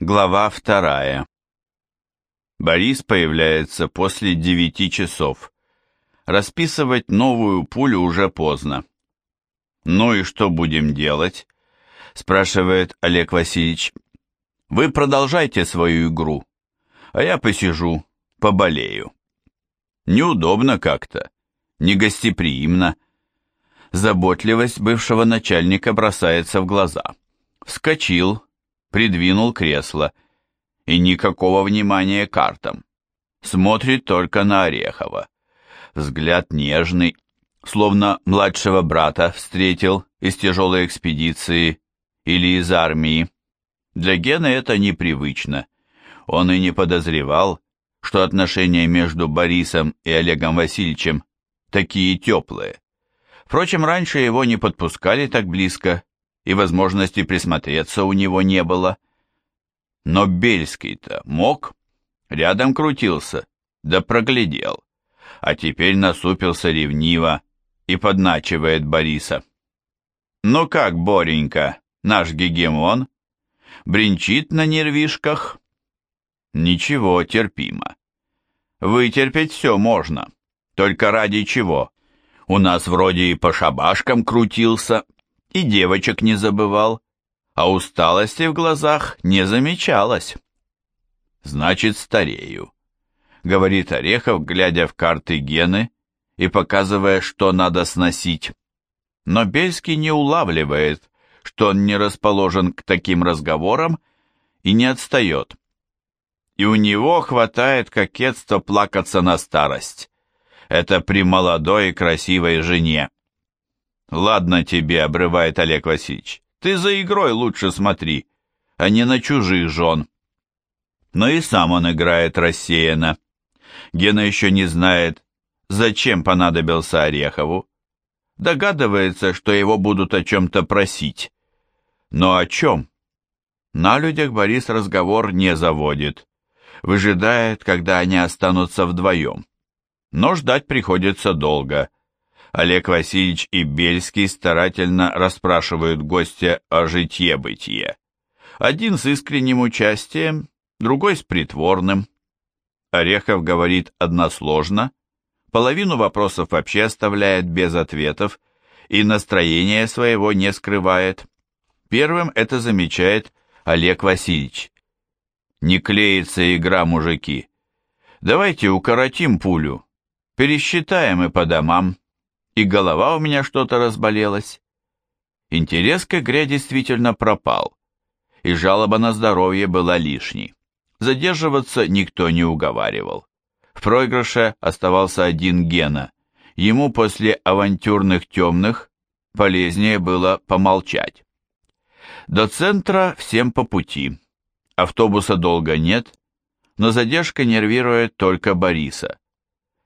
Глава вторая. Борис появляется после девяти часов. Расписывать новую пулю уже поздно. «Ну и что будем делать?» – спрашивает Олег Васильевич. «Вы продолжайте свою игру, а я посижу, поболею». Неудобно как-то, негостеприимно. Заботливость бывшего начальника бросается в глаза. Вскочил, придвинул кресло. И никакого внимания картам. Смотрит только на Орехова. Взгляд нежный, словно младшего брата встретил из тяжелой экспедиции или из армии. Для Гены это непривычно. Он и не подозревал, что отношения между Борисом и Олегом Васильевичем такие теплые. Впрочем, раньше его не подпускали так близко, и возможности присмотреться у него не было. Но Бельский-то мог, рядом крутился, да проглядел, а теперь насупился ревниво и подначивает Бориса. «Ну как, Боренька, наш гегемон? Бринчит на нервишках?» «Ничего, терпимо. Вытерпеть все можно, только ради чего? У нас вроде и по шабашкам крутился, и девочек не забывал, а усталости в глазах не замечалось. «Значит, старею», — говорит Орехов, глядя в карты Гены и показывая, что надо сносить. Но Бельский не улавливает, что он не расположен к таким разговорам и не отстает. И у него хватает кокетства плакаться на старость. Это при молодой и красивой жене. «Ладно тебе», — обрывает Олег Васильевич, — «ты за игрой лучше смотри, а не на чужих жен». Но и сам он играет рассеянно. Гена еще не знает, зачем понадобился Орехову. Догадывается, что его будут о чем-то просить. Но о чем? На людях Борис разговор не заводит. Выжидает, когда они останутся вдвоем. Но ждать приходится долго. Олег Васильевич и Бельский старательно расспрашивают гостя о житье-бытие. Один с искренним участием, другой с притворным. Орехов говорит односложно, половину вопросов вообще оставляет без ответов и настроение своего не скрывает. Первым это замечает Олег Васильевич. Не клеится игра, мужики. Давайте укоротим пулю, пересчитаем и по домам и голова у меня что-то разболелась. Интерес к игре действительно пропал, и жалоба на здоровье была лишней. Задерживаться никто не уговаривал. В проигрыше оставался один Гена. Ему после авантюрных темных полезнее было помолчать. До центра всем по пути. Автобуса долго нет, но задержка нервирует только Бориса.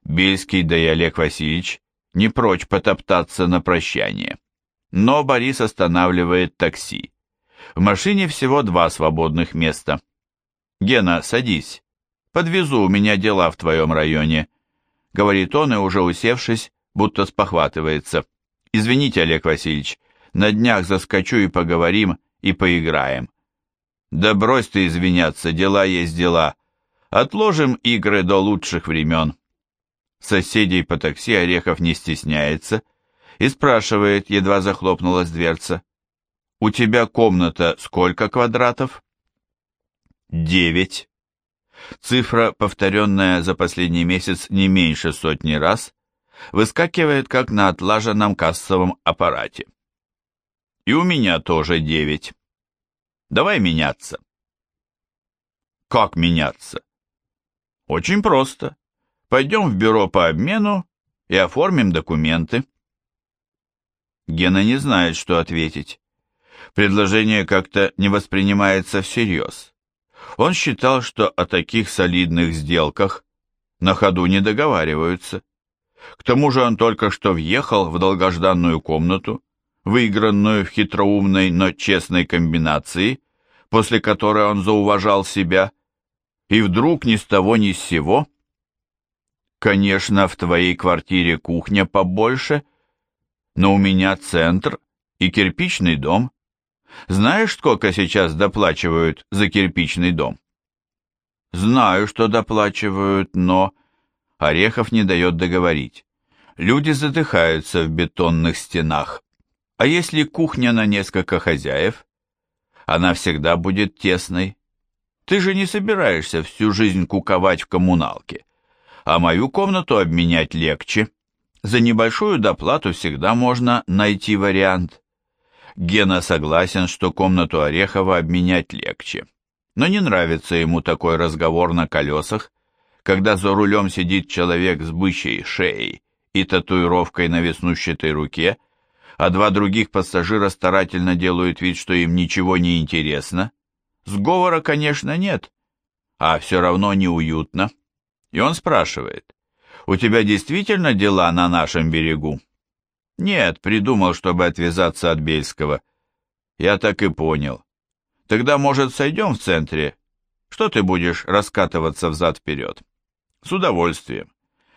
Бельский да и Олег Васильевич не прочь потоптаться на прощание. Но Борис останавливает такси. В машине всего два свободных места. «Гена, садись. Подвезу, у меня дела в твоем районе», — говорит он и, уже усевшись, будто спохватывается. «Извините, Олег Васильевич, на днях заскочу и поговорим, и поиграем». «Да брось ты извиняться, дела есть дела. Отложим игры до лучших времен». Соседей по такси Орехов не стесняется и спрашивает, едва захлопнулась дверца. «У тебя комната сколько квадратов?» «Девять». Цифра, повторенная за последний месяц не меньше сотни раз, выскакивает как на отлаженном кассовом аппарате. «И у меня тоже девять. Давай меняться». «Как меняться?» «Очень просто. Пойдем в бюро по обмену и оформим документы. Гена не знает, что ответить. Предложение как-то не воспринимается всерьез. Он считал, что о таких солидных сделках на ходу не договариваются. К тому же он только что въехал в долгожданную комнату, выигранную в хитроумной, но честной комбинации, после которой он зауважал себя, и вдруг ни с того ни с сего Конечно, в твоей квартире кухня побольше, но у меня центр и кирпичный дом. Знаешь, сколько сейчас доплачивают за кирпичный дом? Знаю, что доплачивают, но... Орехов не дает договорить. Люди задыхаются в бетонных стенах. А если кухня на несколько хозяев? Она всегда будет тесной. Ты же не собираешься всю жизнь куковать в коммуналке. А мою комнату обменять легче. За небольшую доплату всегда можно найти вариант. Гена согласен, что комнату Орехова обменять легче. Но не нравится ему такой разговор на колесах, когда за рулем сидит человек с бычьей шеей и татуировкой на веснущатой руке, а два других пассажира старательно делают вид, что им ничего не интересно. Сговора, конечно, нет, а все равно неуютно. И он спрашивает, «У тебя действительно дела на нашем берегу?» «Нет, придумал, чтобы отвязаться от Бельского». «Я так и понял. Тогда, может, сойдем в центре? Что ты будешь раскатываться взад-вперед?» «С удовольствием.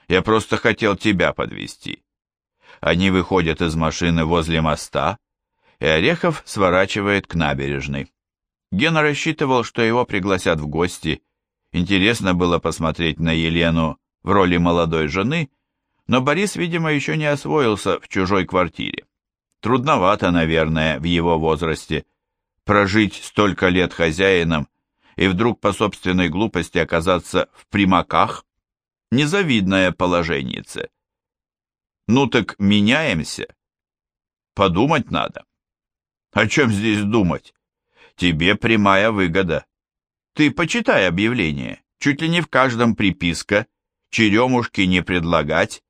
Я просто хотел тебя подвести. Они выходят из машины возле моста, и Орехов сворачивает к набережной. Гена рассчитывал, что его пригласят в гости. Интересно было посмотреть на Елену в роли молодой жены, но Борис, видимо, еще не освоился в чужой квартире. Трудновато, наверное, в его возрасте прожить столько лет хозяином и вдруг по собственной глупости оказаться в примаках. Незавидное положеннице. Ну так меняемся. Подумать надо. О чем здесь думать? Тебе прямая выгода. Ты почитай объявление. Чуть ли не в каждом приписка. Черемушки не предлагать.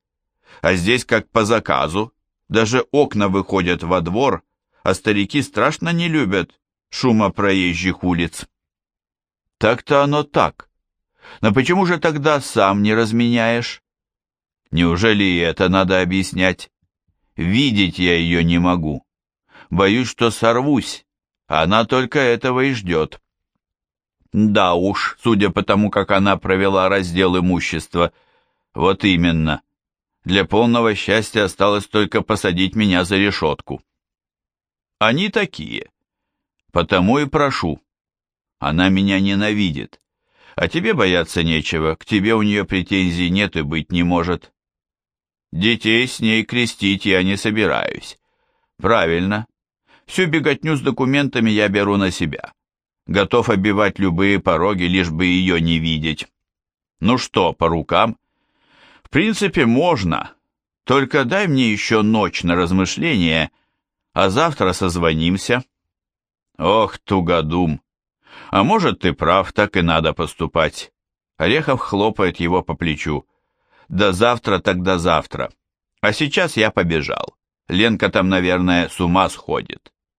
А здесь как по заказу. Даже окна выходят во двор, а старики страшно не любят шума проезжих улиц. Так-то оно так. Но почему же тогда сам не разменяешь? Неужели это надо объяснять? Видеть я ее не могу. Боюсь, что сорвусь, она только этого и ждет. Да уж, судя по тому, как она провела раздел имущества. Вот именно. Для полного счастья осталось только посадить меня за решетку. Они такие. Потому и прошу. Она меня ненавидит. А тебе бояться нечего, к тебе у нее претензий нет и быть не может. Детей с ней крестить я не собираюсь. Правильно. Всю беготню с документами я беру на себя. Готов обивать любые пороги, лишь бы ее не видеть. Ну что, по рукам? В принципе, можно. Только дай мне еще ночь на размышление, а завтра созвонимся. Ох, тугодум. А может, ты прав, так и надо поступать. Орехов хлопает его по плечу. До завтра, тогда завтра. А сейчас я побежал. Ленка там, наверное, с ума сходит.